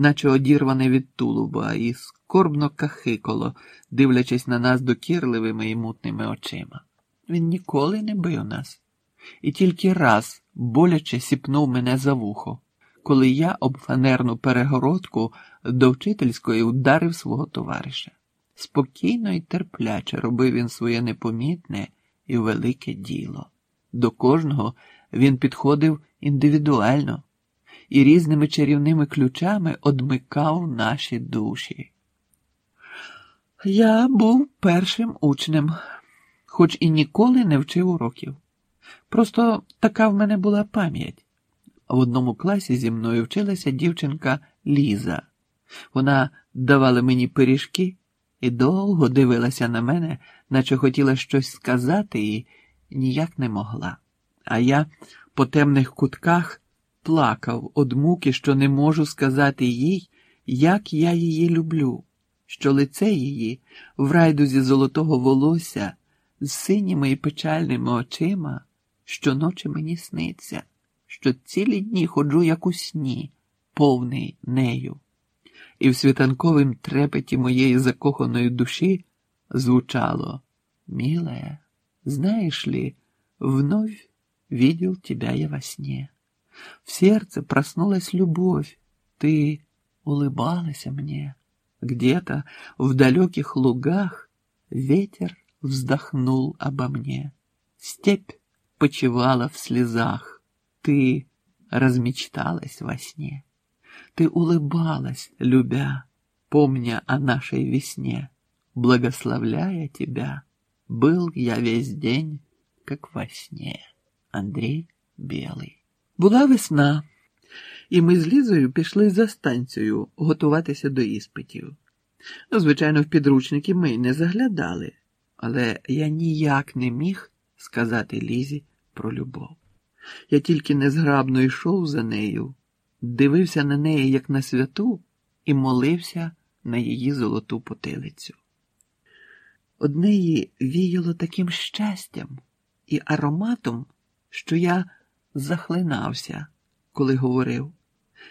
наче одірване від тулуба, і скорбно кахикало, дивлячись на нас докірливими і мутними очима. Він ніколи не бив нас, і тільки раз боляче сіпнув мене за вухо, коли я об фанерну перегородку до вчительської ударив свого товариша. Спокійно і терпляче робив він своє непомітне і велике діло. До кожного він підходив індивідуально і різними чарівними ключами одмикав наші душі. Я був першим учнем, хоч і ніколи не вчив уроків. Просто така в мене була пам'ять. В одному класі зі мною вчилася дівчинка Ліза. Вона давала мені пиріжки і довго дивилася на мене, наче хотіла щось сказати і ніяк не могла. А я по темних кутках плакав од муки, що не можу сказати їй, як я її люблю, що лице її в райдузі золотого волосся з синіми і печальними очима, щоночі мені сниться, що цілі дні ходжу, як у сні, повний нею. І в світанковім трепеті моєї закоханої душі звучало Милая, знаешь ли, вновь видел тебя я во сне. В сердце проснулась любовь, ты улыбалась мне. Где-то в далеких лугах ветер вздохнул обо мне. Степь почивала в слезах, ты размечталась во сне. Ты улыбалась, любя, помня о нашей весне. Благословляя тебя, был я весь день, как во сне. Андрій Білий. Була весна, і ми з Лізою пішли за станцію готуватися до іспитів. Ну, звичайно, в підручники ми не заглядали, але я ніяк не міг сказати Лізі про любов. Я тільки незграбно йшов за нею, дивився на неї як на святу і молився на її золоту потилицю. Од неї віяло таким щастям і ароматом, що я захлинався, коли говорив,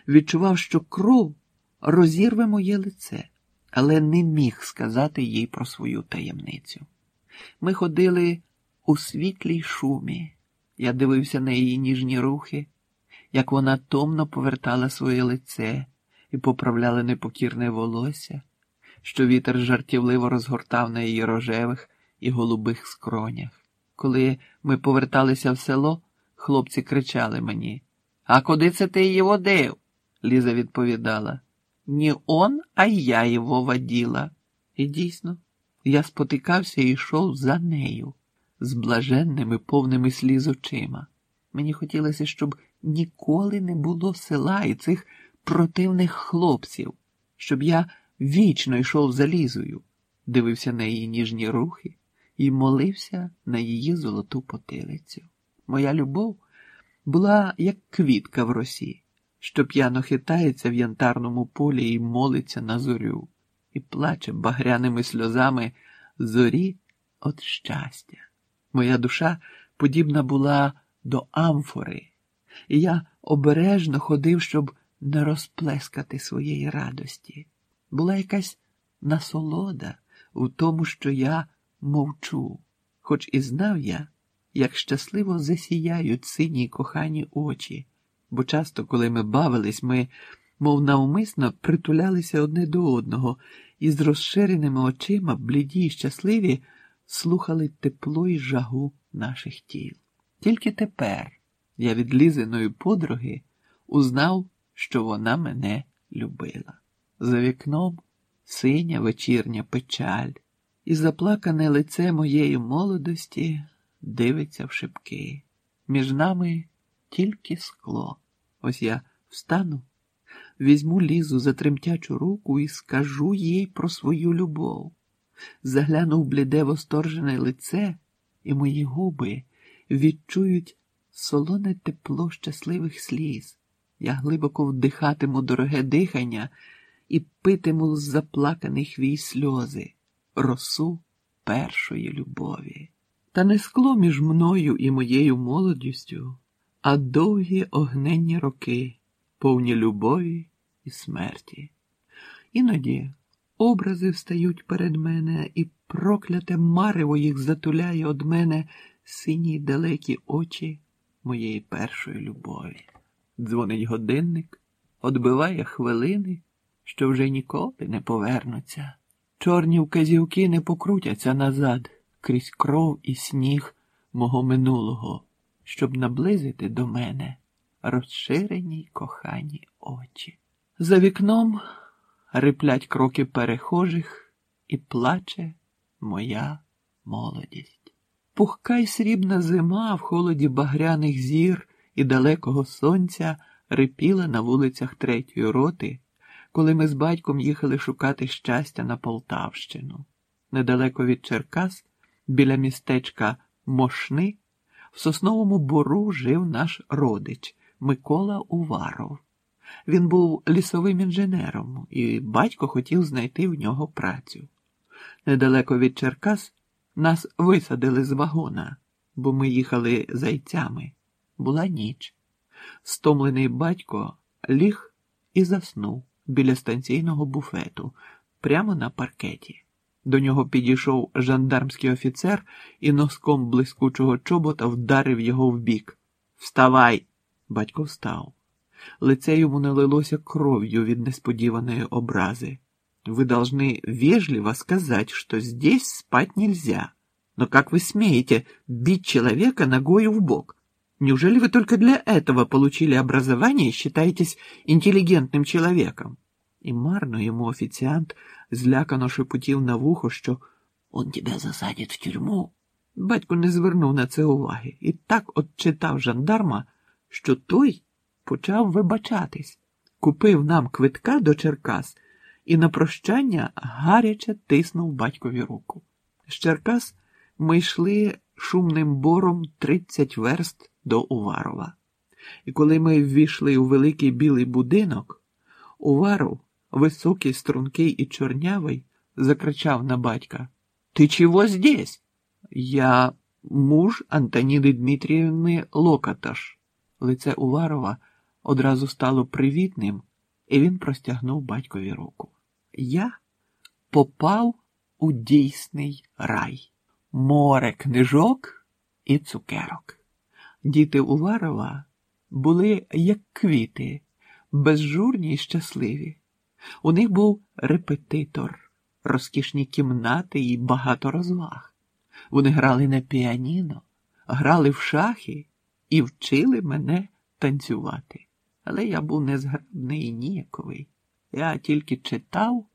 відчував, що кров розірве моє лице, але не міг сказати їй про свою таємницю. Ми ходили у світлій шумі. Я дивився на її ніжні рухи, як вона томно повертала своє лице і поправляла непокірне волосся, що вітер жартівливо розгортав на її рожевих і голубих скронях. Коли ми поверталися в село, хлопці кричали мені. А куди це ти її водив? Ліза відповідала. Ні он, а я його водила. І дійсно, я спотикався і йшов за нею з блаженними, повними сліз очима. Мені хотілося, щоб ніколи не було села і цих противних хлопців, щоб я вічно йшов за лізою, дивився на її ніжні рухи і молився на її золоту потилицю. Моя любов була як квітка в росі, що п'яно хитається в янтарному полі і молиться на зорю, і плаче багряними сльозами зорі від щастя. Моя душа подібна була до амфори, і я обережно ходив, щоб не розплескати своєї радості. Була якась насолода у тому, що я мовчу, хоч і знав я, як щасливо засіяють сині кохані очі, бо часто, коли ми бавились, ми, мов навмисно, притулялися одне до одного і з розширеними очима, бліді й щасливі, слухали тепло й жагу наших тіл. Тільки тепер я від лізиної подруги узнав, що вона мене любила. За вікном синя вечірня печаль, і заплакане лице моєї молодості дивиться в шибки. Між нами тільки скло. Ось я встану, візьму лізу за тремтячу руку і скажу їй про свою любов. Загляну в бліде восторжене лице, і мої губи відчують солоне тепло щасливих сліз. Я глибоко вдихатиму дороге дихання і питиму з заплаканих вій сльози, росу першої любові. Та не скло між мною і моєю молодістю, а довгі огненні роки, повні любові і смерті. Іноді образи встають перед мене, і прокляте марево їх затуляє од мене сині далекі очі моєї першої любові. Дзвонить годинник, odбиває хвилини, що вже ніколи не повернуться. Чорні вказівки не покрутяться назад крізь кров і сніг мого минулого, щоб наблизити до мене розширені кохані очі. За вікном риплять кроки перехожих і плаче моя молодість. Пухка й срібна зима в холоді багряних зір і далекого сонця рипіла на вулицях третьої роти, коли ми з батьком їхали шукати щастя на Полтавщину. Недалеко від Черкас, біля містечка Мошни, в сосновому бору жив наш родич Микола Уваров. Він був лісовим інженером, і батько хотів знайти в нього працю. Недалеко від Черкас нас висадили з вагона, бо ми їхали зайцями. Була ніч. Стомлений батько ліг і заснув біля станційного буфету, прямо на паркеті. До нього підійшов жандармський офіцер і носком блискучого чобота вдарив його в бік. Вставай! Батько встав. Лице йому налилося кров'ю від несподіваної образи. Вы должны вежливо сказать, что здесь спать нельзя. Но как вы смеете бить человека ногою в бок? Неужели вы только для этого получили образование и считаетесь интеллигентным человеком? І марно йому офіціант злякано шепотів на вухо, що он тебе засадить в тюрму. Батько не звернув на це уваги і так отчитав жандарма, що той почав вибачатись, купив нам квитка до Черкас і на прощання гаряче тиснув батькові руку. З Черкас ми йшли шумним бором тридцять верст до Уварова. І коли ми ввійшли у великий білий будинок, Уваров, високий, стрункий і чорнявий, закричав на батька Ти чого здесь? Я муж Антоніни Дмитріївни Локаташ. Лице Уварова одразу стало привітним, і він простягнув батькові руку. Я попав у дійсний рай, море книжок і цукерок. Діти Уварова були як квіти, безжурні й щасливі. У них був репетитор, розкішні кімнати і багато розваг. Вони грали на піаніно, грали в шахи і вчили мене танцювати. Але я був незграбний і ніяковий. Я тільки читав